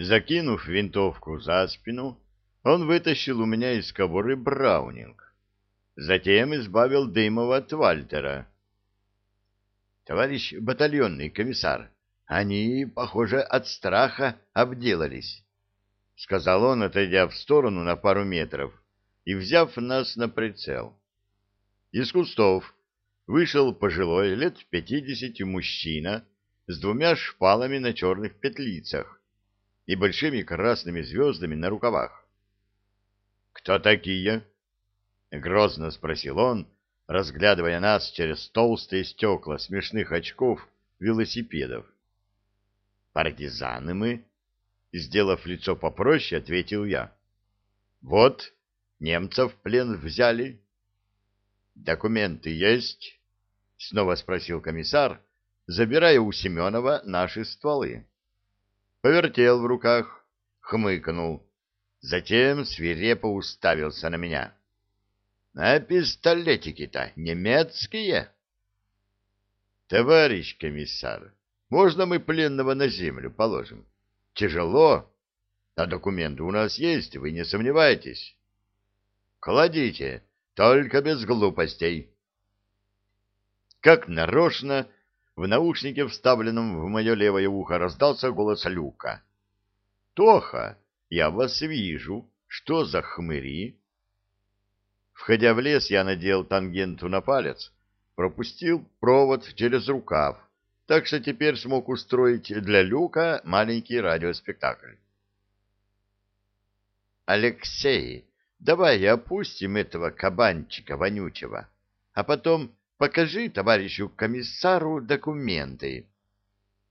Закинув винтовку за спину, он вытащил у меня из кобуры браунинг. Затем избавил Дымова от Вальтера. «Товарищ батальонный комиссар, они, похоже, от страха обделались», — сказал он, отойдя в сторону на пару метров и взяв нас на прицел. Из кустов вышел пожилой лет пятидесяти мужчина с двумя шпалами на черных петлицах и большими красными звездами на рукавах. «Кто такие?» — грозно спросил он, разглядывая нас через толстые стекла смешных очков велосипедов. «Партизаны мы», — сделав лицо попроще, ответил я. «Вот, немцев в плен взяли». «Документы есть?» — снова спросил комиссар, забирая у Семенова наши стволы. Повертел в руках, хмыкнул Затем свирепо уставился на меня. — А пистолетики-то немецкие? — Товарищ комиссар, можно мы пленного на землю положим? Тяжело, а документы у нас есть, вы не сомневайтесь. — Кладите, только без глупостей. Как нарочно в наушнике, вставленном в мое левое ухо, раздался голос Люка. — Тоха! Я вас вижу. Что за хмыри? Входя в лес, я надел тангенту на палец, пропустил провод через рукав, так что теперь смог устроить для Люка маленький радиоспектакль. «Алексей, давай опустим этого кабанчика вонючего, а потом покажи товарищу комиссару документы».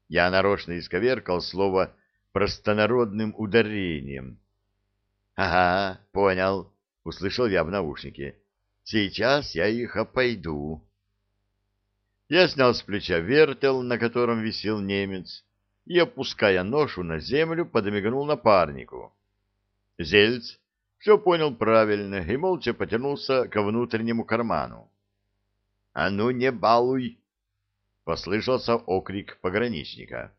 Я нарочно исковеркал слово простонародным ударением. — Ага, понял, — услышал я в наушнике. — Сейчас я их опойду. Я снял с плеча вертел, на котором висел немец, и, опуская ношу на землю, подмигнул напарнику. Зельц все понял правильно и молча потянулся ко внутреннему карману. — А ну не балуй! — послышался окрик пограничника.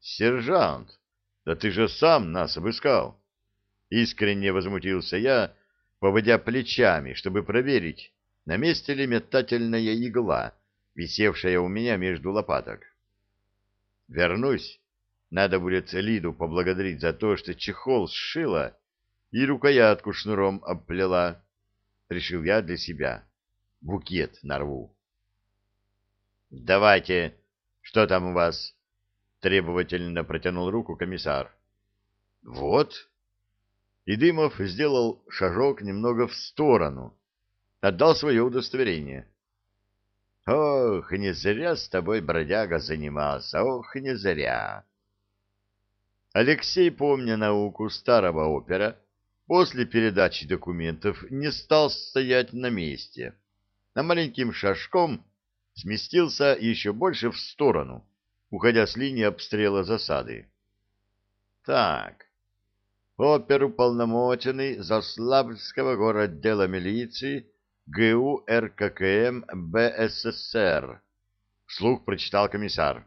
«Сержант, да ты же сам нас обыскал!» Искренне возмутился я, поводя плечами, чтобы проверить, на месте ли метательная игла, висевшая у меня между лопаток. «Вернусь. Надо будет Лиду поблагодарить за то, что чехол сшила и рукоятку шнуром обплела», — решил я для себя. «Букет нарву». «Давайте, что там у вас?» — требовательно протянул руку комиссар. «Вот». И Дымов сделал шажок немного в сторону, отдал свое удостоверение. «Ох, не зря с тобой, бродяга, занимался, ох, не зря!» Алексей, помня науку старого опера, после передачи документов не стал стоять на месте, а маленьким шажком сместился еще больше в сторону, уходя с линии обстрела засады. Так, оперуполномоченный Заславского городдела милиции ГУ РККМ БССР, вслух прочитал комиссар.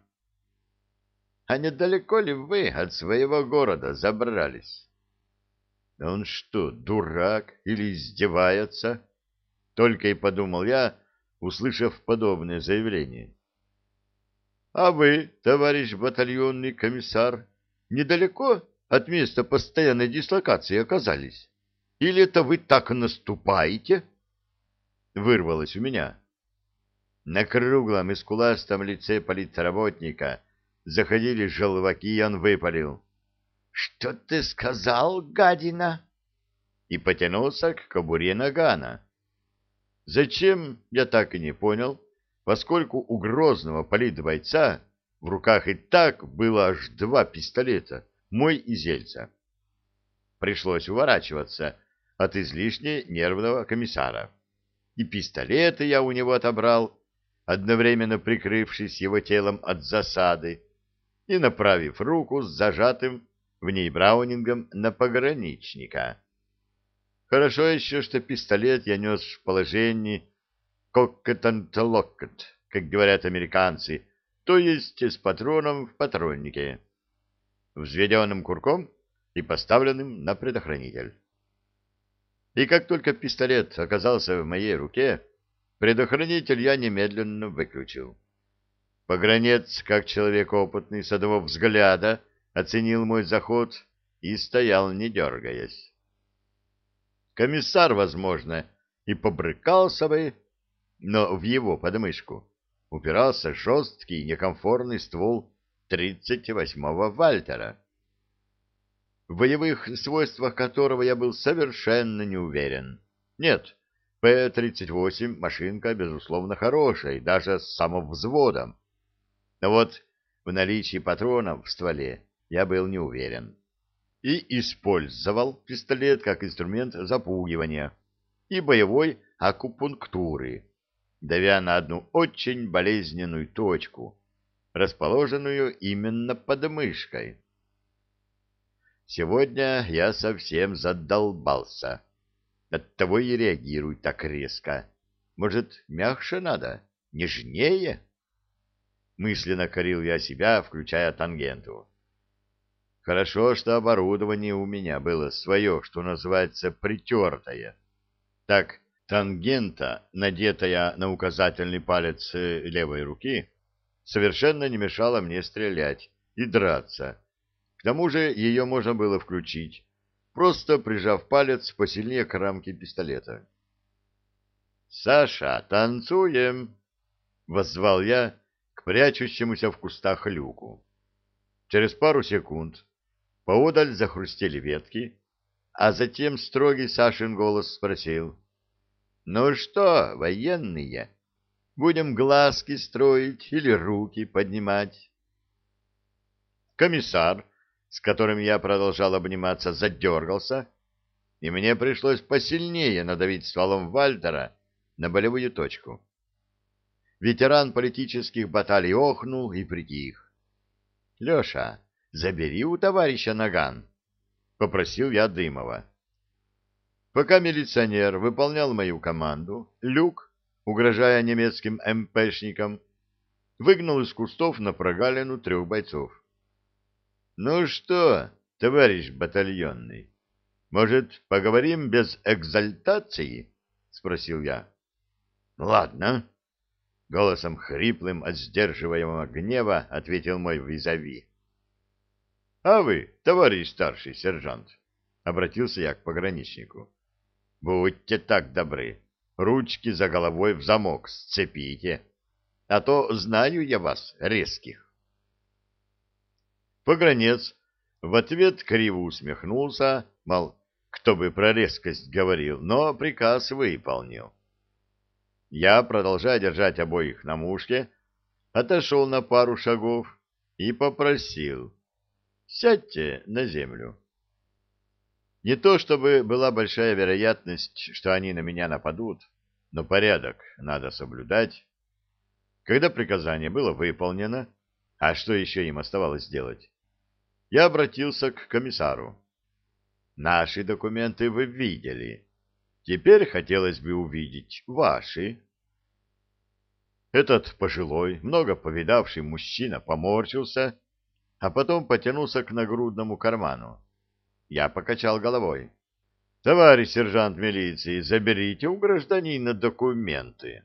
А недалеко ли вы от своего города забрались? Он что, дурак или издевается? Только и подумал я, услышав подобное заявление. А вы, товарищ батальонный комиссар, недалеко от места постоянной дислокации оказались? Или это вы так наступаете? Вырвалось у меня. На круглом и скуластом лице политработника заходили желваки, и он выпалил. — Что ты сказал, гадина? И потянулся к кобуре нагана. Зачем, я так и не понял, — поскольку у грозного политбойца в руках и так было аж два пистолета, мой и Зельца. Пришлось уворачиваться от излишне нервного комиссара. И пистолеты я у него отобрал, одновременно прикрывшись его телом от засады и направив руку с зажатым в ней браунингом на пограничника. Хорошо еще, что пистолет я нес в положении cocked and locked, как говорят американцы, то есть с патроном в патроннике. взведенным курком и поставленным на предохранитель. И как только пистолет оказался в моей руке, предохранитель я немедленно выключил. Погранец, как человек опытный, с одного взгляда оценил мой заход и стоял, не дергаясь. Комиссар, возможно, и побрыкался бы, но в его подмышку упирался жесткий некомфортный ствол 38-го Вальтера, в боевых свойствах которого я был совершенно не уверен. Нет, П-38 машинка, безусловно, хорошая, даже с самовзводом. Но вот в наличии патронов в стволе я был не уверен. И использовал пистолет как инструмент запугивания и боевой акупунктуры, давя на одну очень болезненную точку, расположенную именно под мышкой. Сегодня я совсем задолбался. Оттого и реагирую так резко. Может, мягче надо? Нежнее? Мысленно корил я себя, включая тангенту. Хорошо, что оборудование у меня было свое, что называется, притертое. Так, тангента, надетая на указательный палец э, левой руки, совершенно не мешала мне стрелять и драться. К тому же ее можно было включить, просто прижав палец посильнее к рамке пистолета. «Саша, танцуем!» — воззвал я к прячущемуся в кустах люку. Через пару секунд поодаль захрустели ветки, а затем строгий Сашин голос спросил. «Ну что, военные, будем глазки строить или руки поднимать?» Комиссар, с которым я продолжал обниматься, задергался, и мне пришлось посильнее надавить стволом Вальтера на болевую точку. Ветеран политических баталий охнул и притих. — Леша, забери у товарища наган, — попросил я Дымова. Пока милиционер выполнял мою команду, Люк, угрожая немецким МПшникам, выгнал из кустов на прогалину трех бойцов. — Ну что, товарищ батальонный, может, поговорим без экзальтации? — спросил я. — Ладно. Голосом хриплым от сдерживаемого гнева ответил мой визави. — А вы, товарищ старший сержант, — обратился я к пограничнику, Будьте так добры, ручки за головой в замок сцепите, а то знаю я вас, резких. Погранец в ответ криво усмехнулся, мол, кто бы про резкость говорил, но приказ выполнил. Я, продолжая держать обоих на мушке, отошел на пару шагов и попросил «Сядьте на землю». Не то чтобы была большая вероятность, что они на меня нападут, но порядок надо соблюдать. Когда приказание было выполнено, а что еще им оставалось сделать, я обратился к комиссару. Наши документы вы видели. Теперь хотелось бы увидеть ваши. Этот пожилой, много повидавший мужчина поморщился, а потом потянулся к нагрудному карману. Я покачал головой. — Товарищ сержант милиции, заберите у гражданина документы.